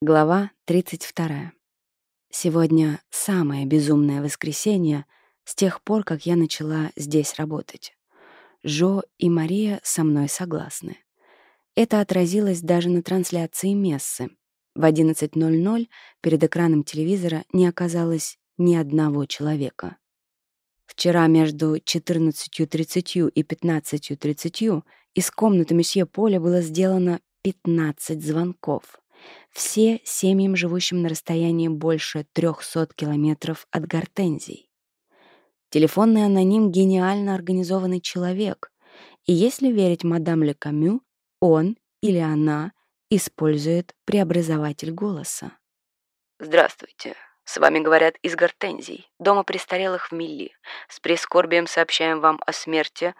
Глава 32. Сегодня самое безумное воскресенье с тех пор, как я начала здесь работать. Жо и Мария со мной согласны. Это отразилось даже на трансляции мессы. В 11.00 перед экраном телевизора не оказалось ни одного человека. Вчера между 14.30 и 15.30 из комнаты месье Поля было сделано 15 звонков. Все семьям, живущим на расстоянии больше 300 километров от гортензий. Телефонный аноним — гениально организованный человек, и если верить мадам Ле Камю, он или она использует преобразователь голоса. «Здравствуйте», с вами говорят из Гортензий, дома престарелых в Милли. С прискорбием сообщаем вам о смерти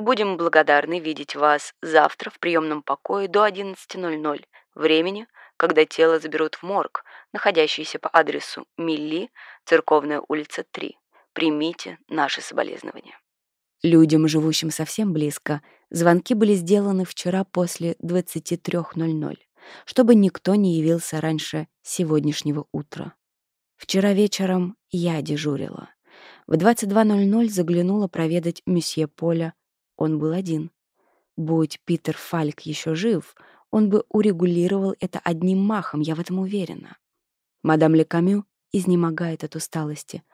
Будем благодарны видеть вас завтра в приемном покое до 11.00, времени, когда тело заберут в морг, находящийся по адресу Милли, Церковная улица 3. Примите наши соболезнования. Людям, живущим совсем близко, звонки были сделаны вчера после 23.00, чтобы никто не явился раньше сегодняшнего утра. Вчера вечером я дежурила. В 22.00 заглянула проведать месье Поля он был один. Будь Питер Фальк еще жив, он бы урегулировал это одним махом, я в этом уверена. Мадам Лекамю изнемогает от усталости,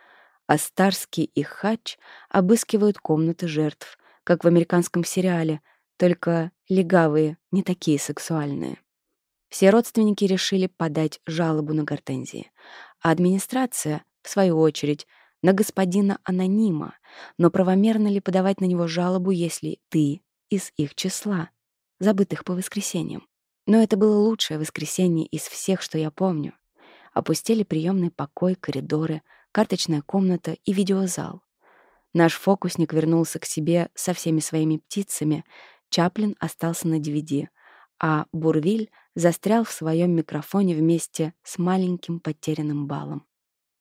а Старский и Хач обыскивают комнаты жертв, как в американском сериале, только легавые, не такие сексуальные. Все родственники решили подать жалобу на гортензии, а администрация, в свою очередь, на господина анонима, но правомерно ли подавать на него жалобу, если ты из их числа, забытых по воскресеньям? Но это было лучшее воскресенье из всех, что я помню. Опустили приемный покой, коридоры, карточная комната и видеозал. Наш фокусник вернулся к себе со всеми своими птицами, Чаплин остался на DVD, а Бурвиль застрял в своем микрофоне вместе с маленьким потерянным балом.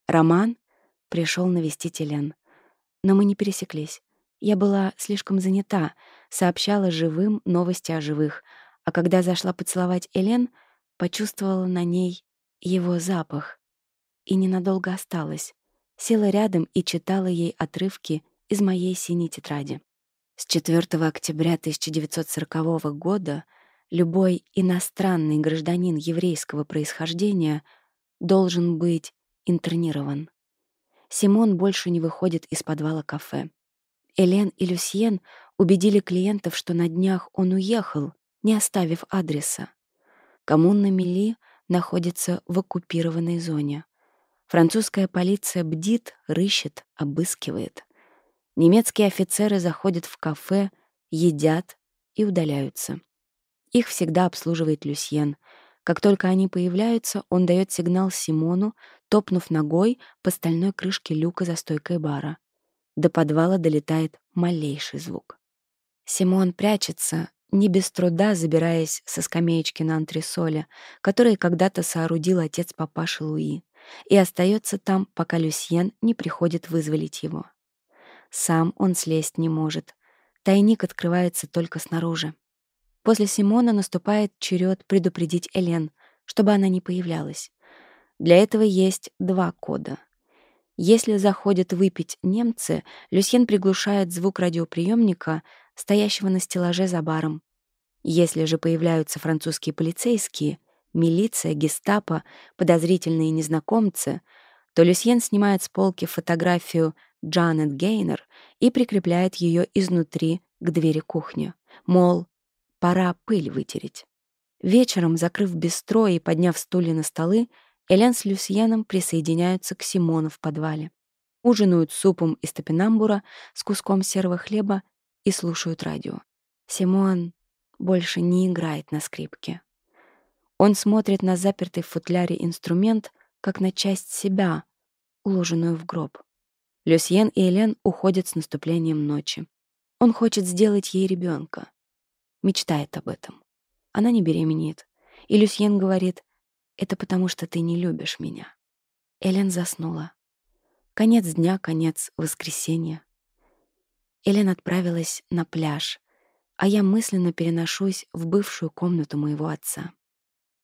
Роман пришел навестить Элен. Но мы не пересеклись. Я была слишком занята, сообщала живым новости о живых, а когда зашла поцеловать Элен, почувствовала на ней его запах и ненадолго осталась. Села рядом и читала ей отрывки из моей синей тетради. С 4 октября 1940 года любой иностранный гражданин еврейского происхождения должен быть интернирован. Симон больше не выходит из подвала кафе. Элен и Люсьен убедили клиентов, что на днях он уехал, не оставив адреса. Коммуна Мели находится в оккупированной зоне. Французская полиция бдит, рыщет, обыскивает. Немецкие офицеры заходят в кафе, едят и удаляются. Их всегда обслуживает Люсьен — как только они появляются, он дает сигнал Симону, топнув ногой по стальной крышке люка за стойкой бара. До подвала долетает малейший звук. Симон прячется, не без труда забираясь со скамеечки на антресоле, который когда-то соорудил отец папаши Луи, и остается там, пока Люсьен не приходит вызволить его. Сам он слезть не может. Тайник открывается только снаружи. После Симона наступает черед предупредить Элен, чтобы она не появлялась. Для этого есть два кода. Если заходят выпить немцы, Люсьен приглушает звук радиоприемника, стоящего на стеллаже за баром. Если же появляются французские полицейские, милиция, гестапо, подозрительные незнакомцы, то Люсьен снимает с полки фотографию Джанет Гейнер и прикрепляет ее изнутри к двери кухни. Мол, Пора пыль вытереть. Вечером, закрыв бистро и подняв стулья на столы, Элен с Люсьеном присоединяются к Симону в подвале. Ужинают супом из топинамбура с куском серого хлеба и слушают радио. Симон больше не играет на скрипке. Он смотрит на запертый в футляре инструмент, как на часть себя, уложенную в гроб. Люсьен и Элен уходят с наступлением ночи. Он хочет сделать ей ребенка мечтает об этом. Она не беременеет. И Люсьен говорит, «Это потому, что ты не любишь меня». Элен заснула. Конец дня, конец воскресенья. Элен отправилась на пляж, а я мысленно переношусь в бывшую комнату моего отца.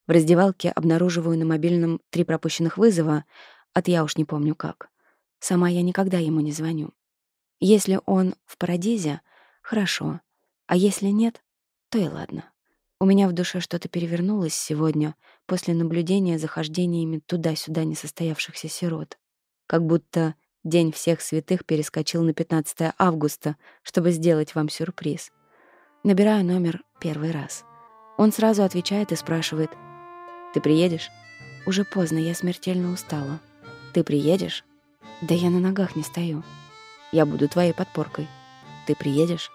В раздевалке обнаруживаю на мобильном три пропущенных вызова, от я уж не помню как. Сама я никогда ему не звоню. Если он в парадизе, хорошо, а если нет, то и ладно. У меня в душе что-то перевернулось сегодня после наблюдения за хождениями туда-сюда несостоявшихся сирот. Как будто День всех святых перескочил на 15 августа, чтобы сделать вам сюрприз. Набираю номер первый раз. Он сразу отвечает и спрашивает «Ты приедешь?» «Уже поздно, я смертельно устала». «Ты приедешь?» «Да я на ногах не стою». «Я буду твоей подпоркой». «Ты приедешь?»